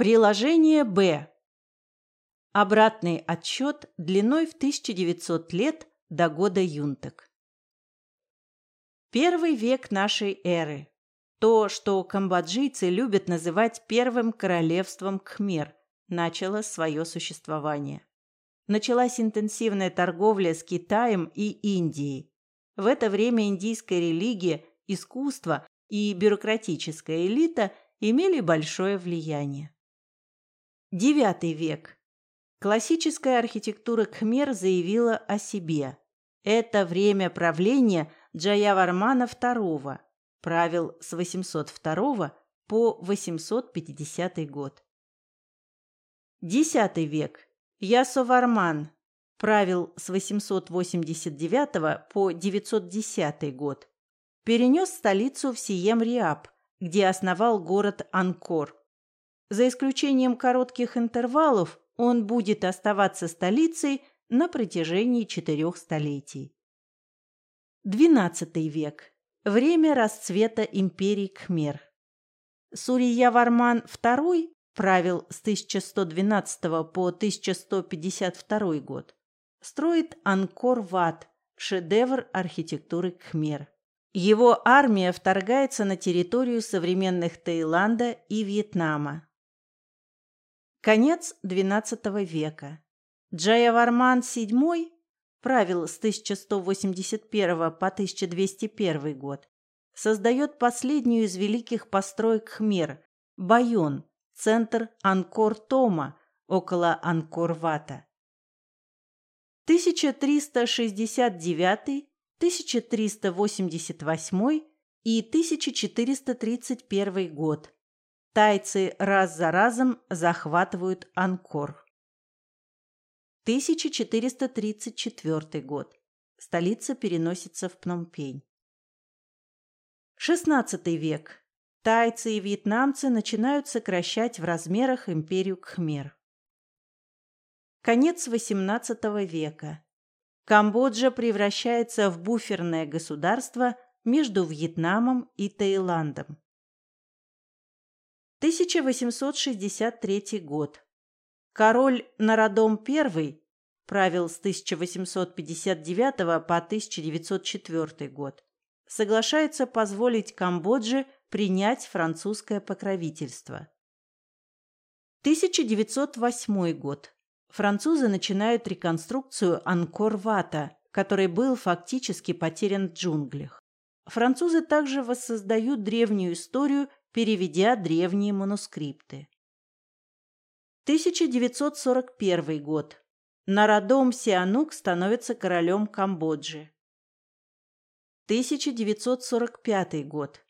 Приложение Б. Обратный отсчет длиной в 1900 лет до года Юнтек. Первый век нашей эры. То, что камбоджийцы любят называть первым королевством Кхмер, начало свое существование. Началась интенсивная торговля с Китаем и Индией. В это время индийская религия, искусство и бюрократическая элита имели большое влияние. Девятый век. Классическая архитектура Кхмер заявила о себе. Это время правления Джаявармана II, правил с 802 по 850 год. Десятый век. Ясоварман правил с 889 по 910 год. Перенес столицу в Сием-Риаб, где основал город Анкор. За исключением коротких интервалов он будет оставаться столицей на протяжении четырех столетий. XII век. Время расцвета империи Кхмер. Сурия Варман II правил с 1112 по 1152 год. Строит Анкор-Ват, шедевр архитектуры Кхмер. Его армия вторгается на территорию современных Таиланда и Вьетнама. Конец XII века. Джаяварман VII правил с 1181 по 1201 год. Создает последнюю из великих построек Хмер – Байон, центр Анкор-Тома, около Анкор-Вата. 1369, 1388 и 1431 год. Тайцы раз за разом захватывают Анкор. 1434 год. Столица переносится в Пномпень. XVI век. Тайцы и вьетнамцы начинают сокращать в размерах империю Кхмер. Конец XVIII века. Камбоджа превращается в буферное государство между Вьетнамом и Таиландом. 1863 год. Король Народом I правил с 1859 по 1904 год. Соглашается позволить Камбодже принять французское покровительство. 1908 год. Французы начинают реконструкцию Анкор-Вата, который был фактически потерян в джунглях. Французы также воссоздают древнюю историю, переведя древние манускрипты. 1941 год. Нарадом Сианук становится королем Камбоджи. 1945 год.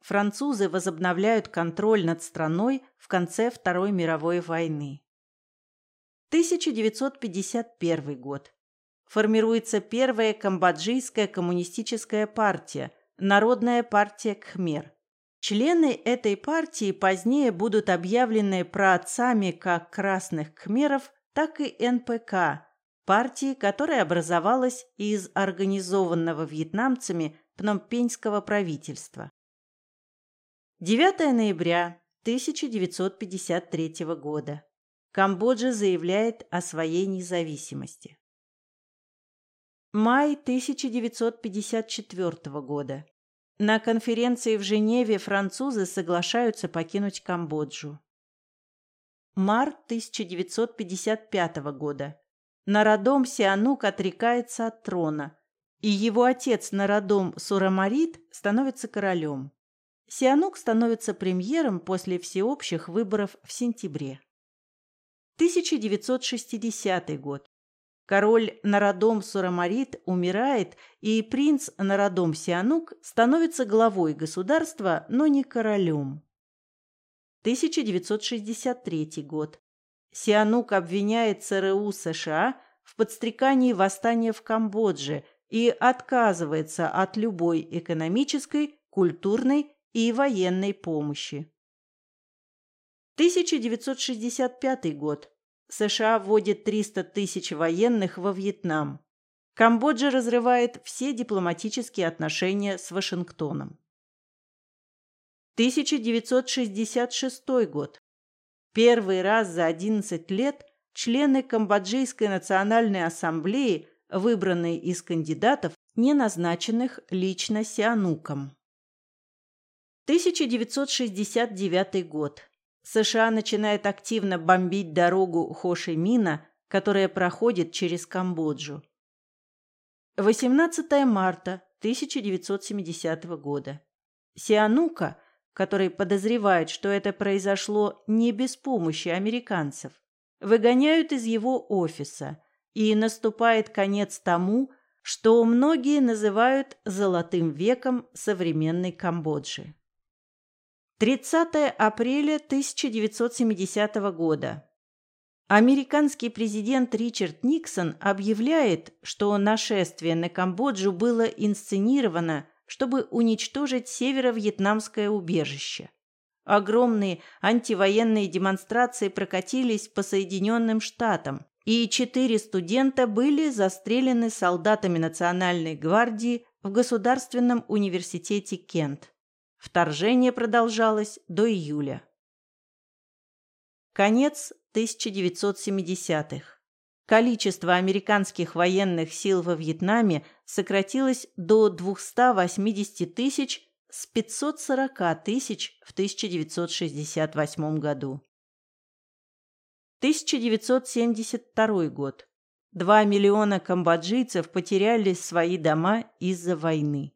Французы возобновляют контроль над страной в конце Второй мировой войны. 1951 год. Формируется первая камбоджийская коммунистическая партия, Народная партия Кхмер. Члены этой партии позднее будут объявлены праотцами как красных кхмеров, так и НПК, партии, которая образовалась из организованного вьетнамцами пномпеньского правительства. 9 ноября 1953 года. Камбоджа заявляет о своей независимости. Май 1954 года. На конференции в Женеве французы соглашаются покинуть Камбоджу. Март 1955 года. Народом Сианук отрекается от трона, и его отец Народом Сурамарит становится королем. Сианук становится премьером после всеобщих выборов в сентябре. 1960 год. Король Народом Сурамарит умирает, и принц Народом Сианук становится главой государства, но не королем. 1963 год. Сианук обвиняет ЦРУ США в подстрекании восстания в Камбодже и отказывается от любой экономической, культурной и военной помощи. 1965 год. США вводит 300 тысяч военных во Вьетнам. Камбоджа разрывает все дипломатические отношения с Вашингтоном. 1966 год. Первый раз за 11 лет члены Камбоджийской национальной ассамблеи, выбранные из кандидатов, не назначенных лично Сиануком. 1969 год. США начинает активно бомбить дорогу Хошимина, которая проходит через Камбоджу. 18 марта 1970 года. Сианука, который подозревает, что это произошло не без помощи американцев, выгоняют из его офиса, и наступает конец тому, что многие называют «золотым веком современной Камбоджи». 30 апреля 1970 года. Американский президент Ричард Никсон объявляет, что нашествие на Камбоджу было инсценировано, чтобы уничтожить северо-вьетнамское убежище. Огромные антивоенные демонстрации прокатились по Соединенным Штатам, и четыре студента были застрелены солдатами Национальной гвардии в Государственном университете Кент. Вторжение продолжалось до июля. Конец 1970-х. Количество американских военных сил во Вьетнаме сократилось до 280 тысяч с 540 тысяч в 1968 году. 1972 год. Два миллиона камбоджийцев потеряли свои дома из-за войны.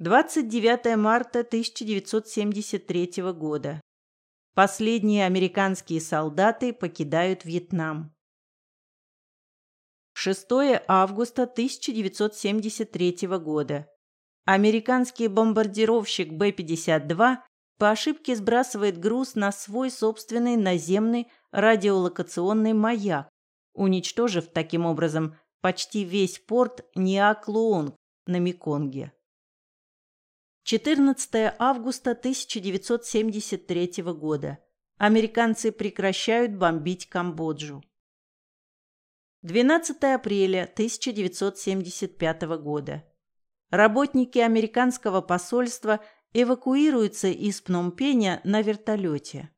29 марта 1973 года. Последние американские солдаты покидают Вьетнам. 6 августа 1973 года. Американский бомбардировщик Б-52 по ошибке сбрасывает груз на свой собственный наземный радиолокационный маяк, уничтожив таким образом почти весь порт Ниаклуонг на Меконге. 14 августа 1973 года. Американцы прекращают бомбить Камбоджу. 12 апреля 1975 года. Работники американского посольства эвакуируются из Пномпеня на вертолете.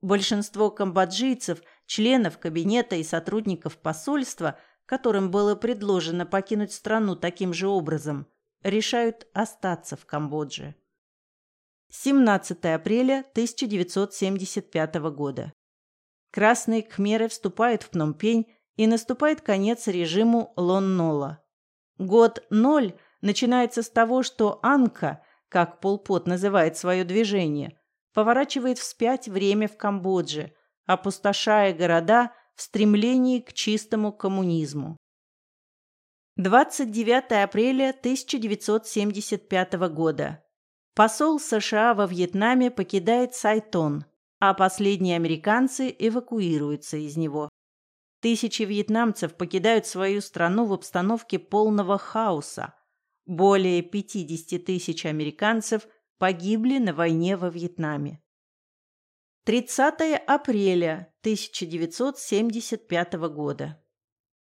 Большинство камбоджийцев, членов кабинета и сотрудников посольства, которым было предложено покинуть страну таким же образом, решают остаться в Камбодже. 17 апреля 1975 года. Красные кхмеры вступают в Пномпень и наступает конец режиму Лон-Нола. Год ноль начинается с того, что Анка, как Полпот называет свое движение, поворачивает вспять время в Камбодже, опустошая города в стремлении к чистому коммунизму. 29 апреля 1975 года. Посол США во Вьетнаме покидает Сайтон, а последние американцы эвакуируются из него. Тысячи вьетнамцев покидают свою страну в обстановке полного хаоса. Более 50 тысяч американцев погибли на войне во Вьетнаме. 30 апреля 1975 года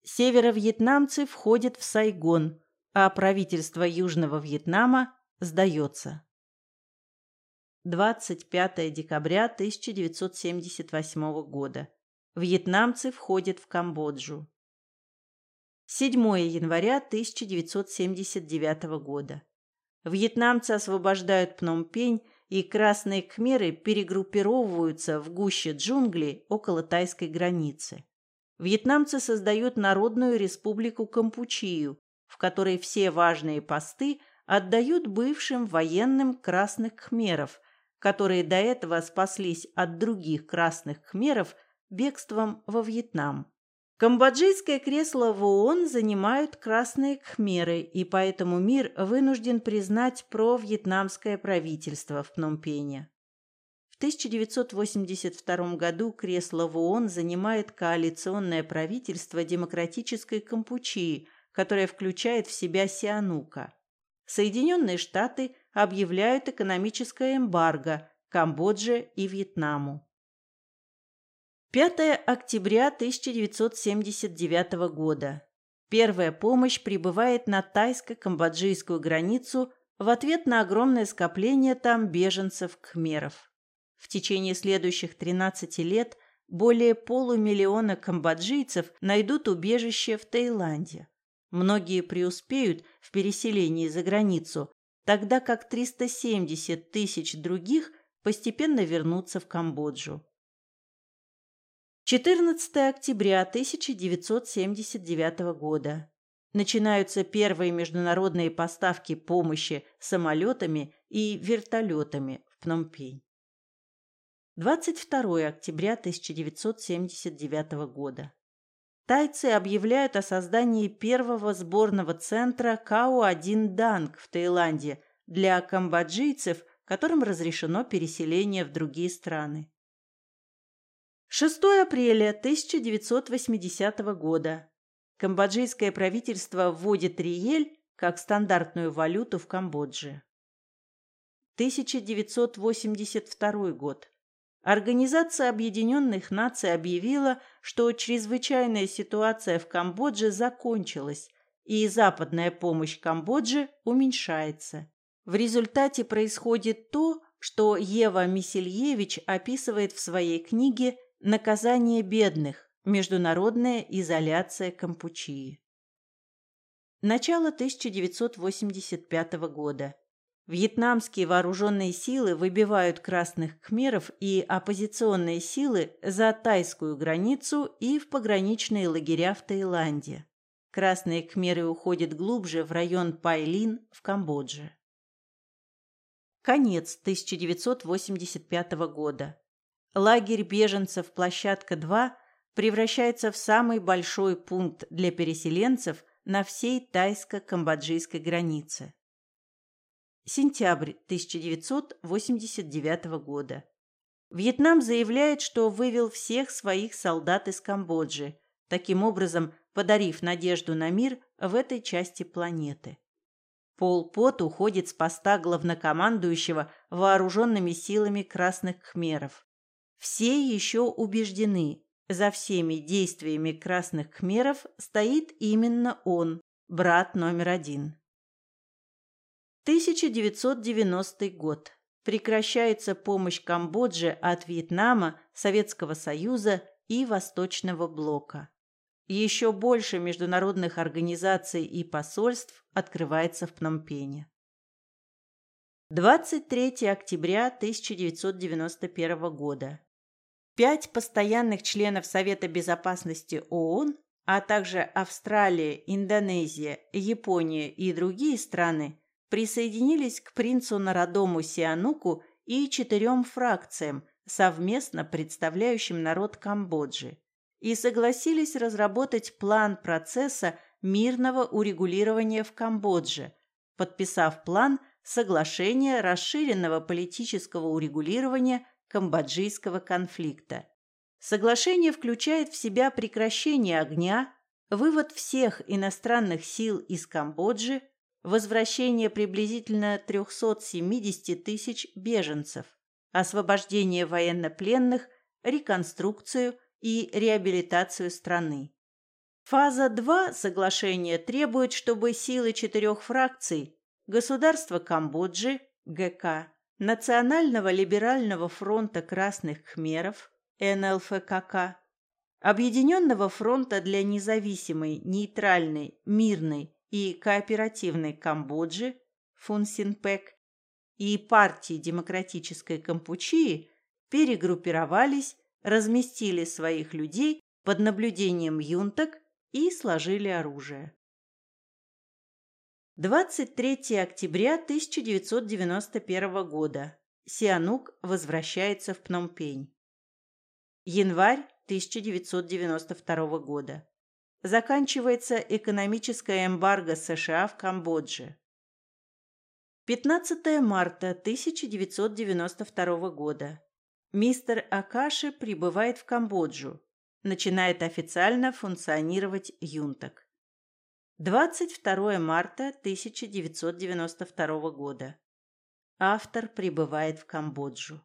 северо-вьетнамцы входят в Сайгон, а правительство Южного Вьетнама сдается. 25 декабря 1978 года. Вьетнамцы входят в Камбоджу. 7 января 1979 года. Вьетнамцы освобождают Пномпень, и красные кхмеры перегруппировываются в гуще джунглей около тайской границы. Вьетнамцы создают Народную республику Кампучию, в которой все важные посты отдают бывшим военным красных khmerов, которые до этого спаслись от других красных khmerов бегством во Вьетнам. Камбоджийское кресло в ООН занимают красные кхмеры, и поэтому мир вынужден признать провьетнамское правительство в Пномпене. В 1982 году кресло в ООН занимает коалиционное правительство демократической Кампучии, которое включает в себя Сианука. Соединенные Штаты объявляют экономическое эмбарго Камбодже и Вьетнаму. 5 октября 1979 года. Первая помощь прибывает на тайско-камбоджийскую границу в ответ на огромное скопление там беженцев-кхмеров. В течение следующих 13 лет более полумиллиона камбоджийцев найдут убежище в Таиланде. Многие преуспеют в переселении за границу, тогда как 370 тысяч других постепенно вернутся в Камбоджу. 14 октября 1979 года. Начинаются первые международные поставки помощи самолетами и вертолетами в Пномпень. 22 октября 1979 года. Тайцы объявляют о создании первого сборного центра КАО-1 Данг в Таиланде для камбоджийцев, которым разрешено переселение в другие страны. 6 апреля 1980 года. Камбоджийское правительство вводит риель как стандартную валюту в Камбодже. 1982 год. Организация Объединенных Наций объявила, что чрезвычайная ситуация в Камбодже закончилась, и западная помощь Камбодже уменьшается. В результате происходит то, что Ева Мисельевич описывает в своей книге Наказание бедных. Международная изоляция Кампучии. Начало 1985 года. Вьетнамские вооруженные силы выбивают красных кхмеров и оппозиционные силы за тайскую границу и в пограничные лагеря в Таиланде. Красные кхмеры уходят глубже в район Пайлин в Камбодже. Конец 1985 года. Лагерь беженцев «Площадка-2» превращается в самый большой пункт для переселенцев на всей тайско-камбоджийской границе. Сентябрь 1989 года. Вьетнам заявляет, что вывел всех своих солдат из Камбоджи, таким образом подарив надежду на мир в этой части планеты. Пол Пот уходит с поста главнокомандующего вооруженными силами красных khmerов. Все еще убеждены, за всеми действиями красных кхмеров стоит именно он, брат номер один. 1990 год. Прекращается помощь Камбодже от Вьетнама, Советского Союза и Восточного Блока. Еще больше международных организаций и посольств открывается в Пномпене. 23 октября 1991 года. Пять постоянных членов Совета безопасности ООН, а также Австралия, Индонезия, Япония и другие страны присоединились к принцу Народому Сиануку и четырем фракциям, совместно представляющим народ Камбоджи, и согласились разработать план процесса мирного урегулирования в Камбодже, подписав план соглашения расширенного политического урегулирования камбоджийского конфликта. Соглашение включает в себя прекращение огня, вывод всех иностранных сил из Камбоджи, возвращение приблизительно 370 тысяч беженцев, освобождение военнопленных, реконструкцию и реабилитацию страны. Фаза 2 соглашения требует, чтобы силы четырех фракций – государства Камбоджи, ГК, Национального либерального фронта красных khmerов НЛФКК, Объединенного фронта для независимой, нейтральной, мирной и кооперативной Камбоджи Фунсинпек и партии Демократической Кампучии перегруппировались, разместили своих людей под наблюдением юнток и сложили оружие. 23 октября 1991 года. Сианук возвращается в Пномпень. Январь 1992 года. Заканчивается экономическое эмбарго США в Камбодже. 15 марта 1992 года. Мистер Акаши прибывает в Камбоджу. Начинает официально функционировать юнток. 22 марта 1992 года. Автор прибывает в Камбоджу.